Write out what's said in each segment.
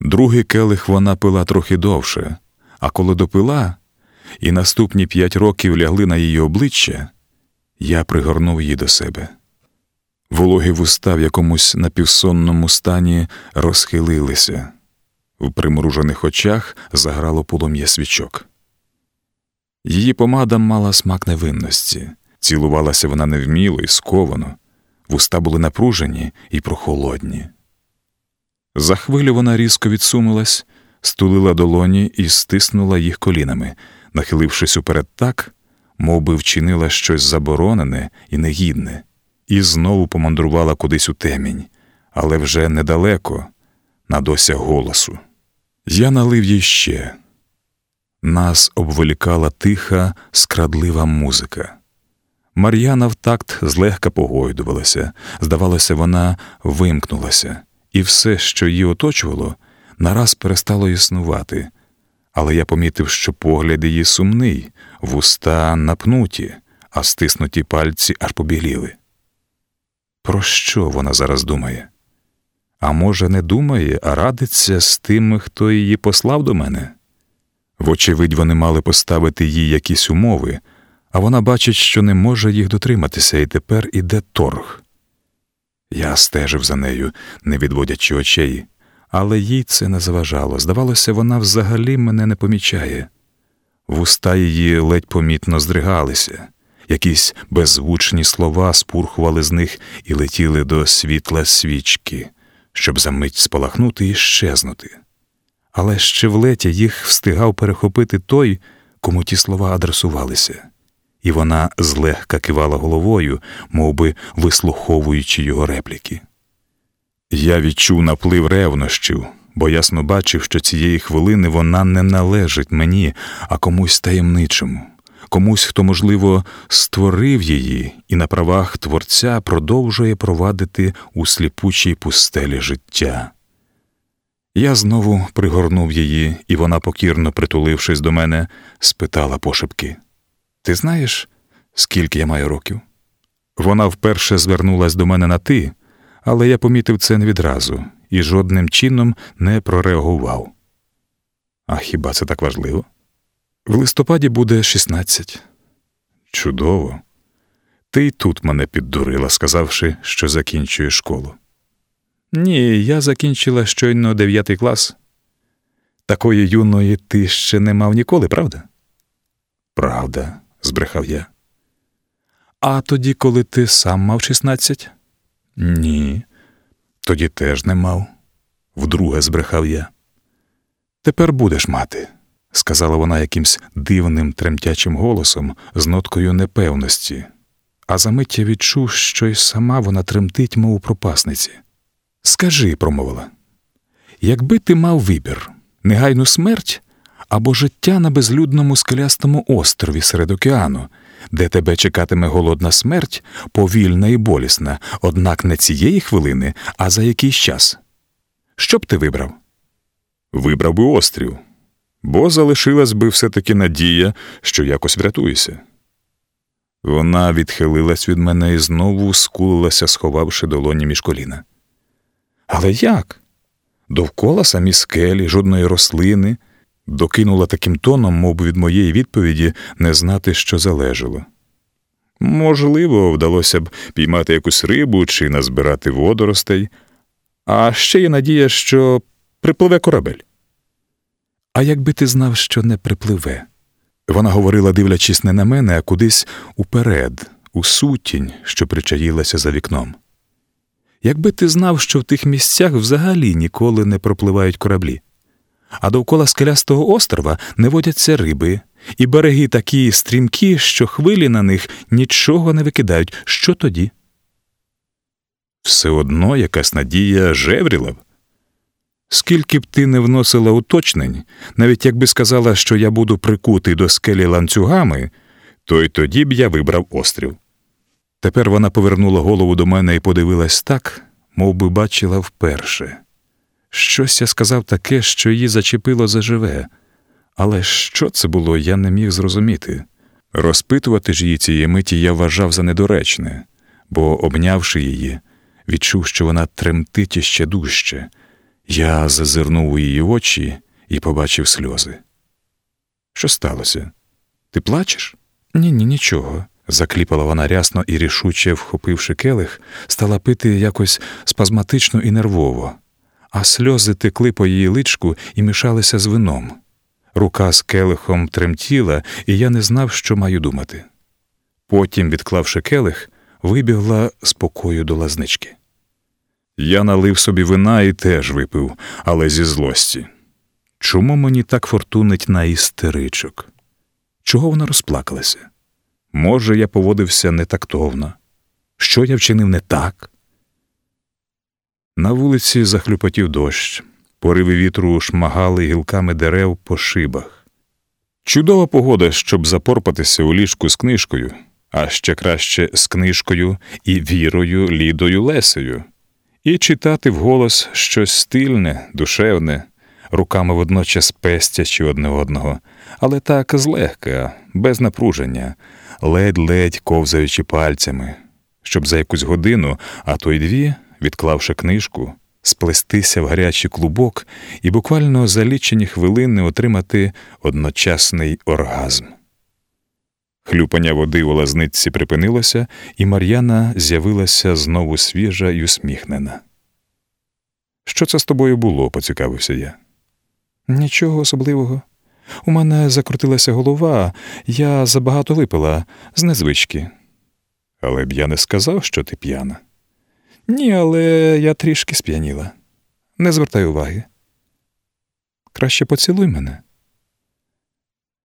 Другий келих вона пила трохи довше, а коли допила, і наступні п'ять років лягли на її обличчя, я пригорнув її до себе. Вологі вуста в якомусь напівсонному стані розхилилися, в примружених очах заграло полум'я свічок. Її помада мала смак невинності, цілувалася вона невміло і сковано, вуста були напружені і прохолодні. За вона різко відсунулась, стулила долоні і стиснула їх колінами, нахилившись уперед так, мов би вчинила щось заборонене і негідне, і знову помандрувала кудись у темінь, але вже недалеко, на досяг голосу. Я налив їй ще. Нас обволікала тиха, скрадлива музика. Мар'яна в такт злегка погойдувалася, здавалося, вона вимкнулася, і все, що її оточувало, нараз перестало існувати. Але я помітив, що погляд її сумний, вуста напнуті, а стиснуті пальці аж побіліли. Про що вона зараз думає? А може, не думає, а радиться з тими, хто її послав до мене? Вочевидь, вони мали поставити їй якісь умови, а вона бачить, що не може їх дотриматися, і тепер іде торг. Я стежив за нею, не відводячи очей, але їй це не заважало. Здавалося, вона взагалі мене не помічає. Вуста її ледь помітно здригалися, якісь беззвучні слова спурхували з них і летіли до світла свічки, щоб за мить спалахнути і щезнути. Але ще в леті їх встигав перехопити той, кому ті слова адресувалися, і вона злегка кивала головою, мов би вислуховуючи його репліки. Я відчув наплив ревнощів, бо ясно бачив, що цієї хвилини вона не належить мені, а комусь таємничому, комусь, хто, можливо, створив її і на правах творця продовжує провадити у сліпучій пустелі життя. Я знову пригорнув її, і вона, покірно притулившись до мене, спитала пошепки Ти знаєш, скільки я маю років? Вона вперше звернулась до мене на ти, але я помітив це не відразу і жодним чином не прореагував. А хіба це так важливо? В листопаді буде 16. Чудово. Ти й тут мене піддурила, сказавши, що закінчує школу. Ні, я закінчила щойно дев'ятий клас. Такої юної ти ще не мав ніколи, правда? Правда, збрехав я. А тоді, коли ти сам мав 16? Ні, тоді теж не мав, вдруге збрехав я. Тепер будеш мати, сказала вона якимсь дивним тремтячим голосом з ноткою непевності, а за мить я відчув, що й сама вона тремтить, мов у пропасниці. Скажи, промовила, якби ти мав вибір, негайну смерть або життя на безлюдному скелястому острові серед океану, де тебе чекатиме голодна смерть, повільна і болісна, однак не цієї хвилини, а за якийсь час. Що б ти вибрав? Вибрав би острів, бо залишилась би все-таки надія, що якось врятуєшся. Вона відхилилась від мене і знову скулилася, сховавши долоні між коліна. Але як? Довкола самі скелі, жодної рослини, докинула таким тоном, мов від моєї відповіді, не знати, що залежало. Можливо, вдалося б піймати якусь рибу чи назбирати водоростей, а ще є надія, що припливе корабель. А якби ти знав, що не припливе? Вона говорила, дивлячись не на мене, а кудись уперед, у сутінь, що причаїлася за вікном. Якби ти знав, що в тих місцях взагалі ніколи не пропливають кораблі, а довкола скелястого острова не водяться риби, і береги такі стрімкі, що хвилі на них нічого не викидають, що тоді? Все одно якась надія жевріла б. Скільки б ти не вносила уточнень, навіть якби сказала, що я буду прикутий до скелі ланцюгами, то й тоді б я вибрав острів. Тепер вона повернула голову до мене і подивилась так, мов би бачила вперше. Щось я сказав таке, що її зачепило заживе, але що це було, я не міг зрозуміти. Розпитувати ж її цієї миті я вважав за недоречне, бо, обнявши її, відчув, що вона тремтить іще дужче. Я зазирнув у її очі і побачив сльози. Що сталося? Ти плачеш? Ні, ні, нічого. Закліпала вона рясно і рішуче, вхопивши келих, стала пити якось спазматично і нервово, а сльози текли по її личку і мішалися з вином. Рука з келихом тремтіла, і я не знав, що маю думати. Потім, відклавши келих, вибігла з покою до лазнички. Я налив собі вина і теж випив, але зі злості. Чому мені так фортунить на істеричок? Чого вона розплакалася? Може, я поводився не тактовно? Що я вчинив не так? На вулиці захлюпотів дощ, пориви вітру шмагали гілками дерев по шибах. Чудова погода, щоб запорпатися у ліжку з книжкою, а ще краще з книжкою і вірою Лідою Лесею, і читати вголос щось стильне, душевне, руками водночас пестячи одне одного, але так злегка, без напруження, ледь-ледь ковзаючи пальцями, щоб за якусь годину, а то й дві, відклавши книжку, сплестися в гарячий клубок і буквально за лічені хвилини отримати одночасний оргазм. Хлюпання води у лазниці припинилося, і Мар'яна з'явилася знову свіжа й усміхнена. Що це з тобою було? поцікавився я. Нічого особливого. У мене закрутилася голова, я забагато випила з незвички. Але б я не сказав, що ти п'яна. Ні, але я трішки сп'яніла. Не звертай уваги. Краще поцілуй мене.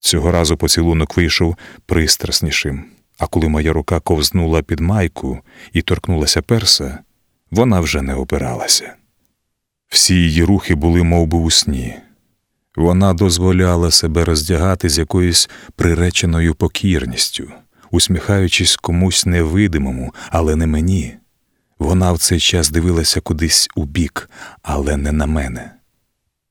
Цього разу поцілунок вийшов пристраснішим, а коли моя рука ковзнула під майку і торкнулася перса, вона вже не опиралася. Всі її рухи були мов би, у сні. Вона дозволяла себе роздягати з якоюсь приреченою покірністю, усміхаючись комусь невидимому, але не мені. Вона в цей час дивилася кудись у бік, але не на мене.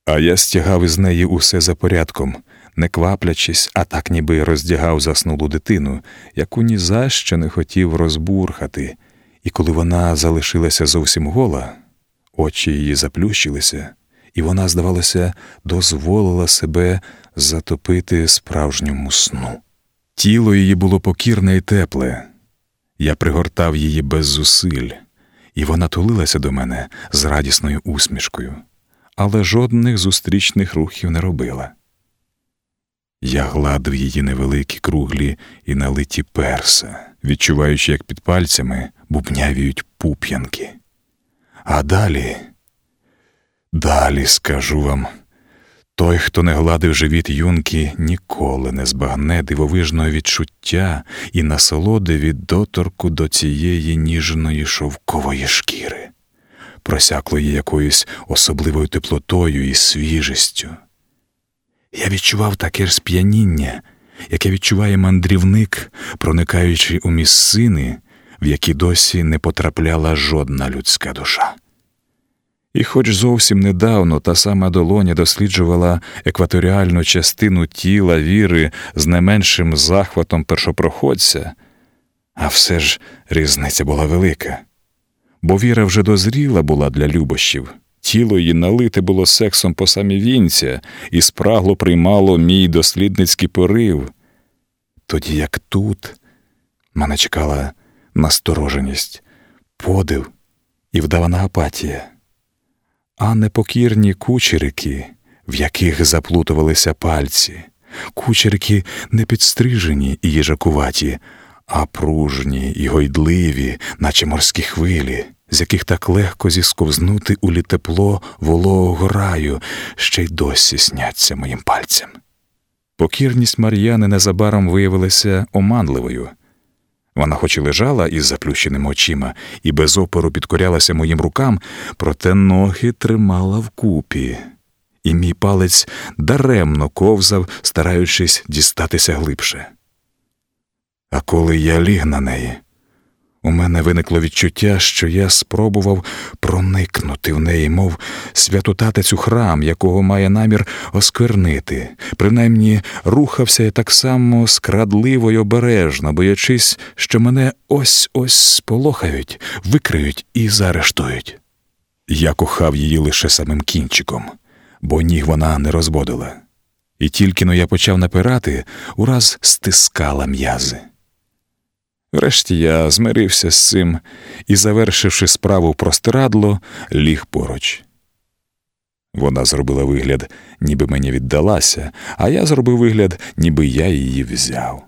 А я стягав із неї усе за порядком, не кваплячись, а так ніби роздягав заснулу дитину, яку ні за що не хотів розбурхати, і коли вона залишилася зовсім гола, очі її заплющилися, і вона, здавалося, дозволила себе затопити справжньому сну. Тіло її було покірне і тепле. Я пригортав її без зусиль, і вона тулилася до мене з радісною усмішкою, але жодних зустрічних рухів не робила. Я гладив її невеликі круглі і налиті перса, відчуваючи, як під пальцями бубнявіють пуп'янки. А далі, далі скажу вам, той, хто не гладив живіт юнки, ніколи не збагне дивовижного відчуття і насолоди від доторку до цієї ніжної шовкової шкіри, просяклої якоюсь особливою теплотою і свіжістю. Я відчував таке ж сп'яніння, яке відчуває мандрівник, проникаючи у місцини, в які досі не потрапляла жодна людська душа. І хоч зовсім недавно та сама долоня досліджувала екваторіальну частину тіла віри з не меншим захватом першопроходця, а все ж різниця була велика, бо віра вже дозріла була для любощів. Тіло її налите було сексом по самі вінця і спрагло приймало мій дослідницький порив. Тоді як тут мене чекала настороженість, подив і вдавана апатія, а непокірні кучерики, в яких заплутувалися пальці, кучерики не підстрижені і їжакуваті, а пружні і гойдливі, наче морські хвилі з яких так легко зісковзнути у літепло вологого раю, ще й досі сняться моїм пальцем. Покірність Мар'яни незабаром виявилася оманливою. Вона хоч і лежала із заплющеними очима і без опору підкорялася моїм рукам, проте ноги тримала вкупі, і мій палець даремно ковзав, стараючись дістатися глибше. А коли я ліг на неї, у мене виникло відчуття, що я спробував проникнути в неї, мов святотатець у храм, якого має намір осквернити, принаймні рухався я так само скрадливо й обережно, боячись, що мене ось ось сполохають, викриють і заарештують. Я кохав її лише самим кінчиком, бо ніг вона не розводила. І тільки но я почав напирати, ураз стискала м'язи. Врешті я змирився з цим і, завершивши справу простирадло, ліг поруч. Вона зробила вигляд, ніби мені віддалася, а я зробив вигляд, ніби я її взяв.